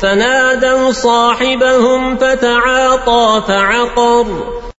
فنادوا صاحبهم فتعاطى فعقر.